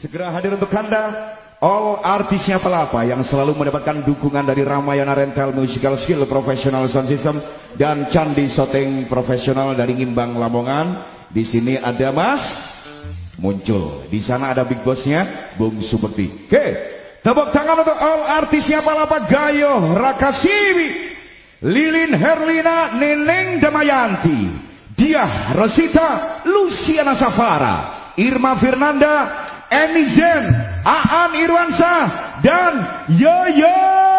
Segera hadir untuk Anda All artisnya pelapa yang selalu mendapatkan dukungan dari Ramayana Rental Musical Skill Professional Sound System dan Candi Soteng Profesional dari Ngimbang Lamongan. Di sini ada Mas muncul. Di sana ada Big Bossnya Bung Superti. Oke, tepuk tangan untuk all artisnya pelapa Gayo Rakasiwi, Lilin Herlina, Neneng Damayanti, Dia Rosita, Luciana Safara, Irma Fernanda, Emizen, Aan Irwansa dan Yoyo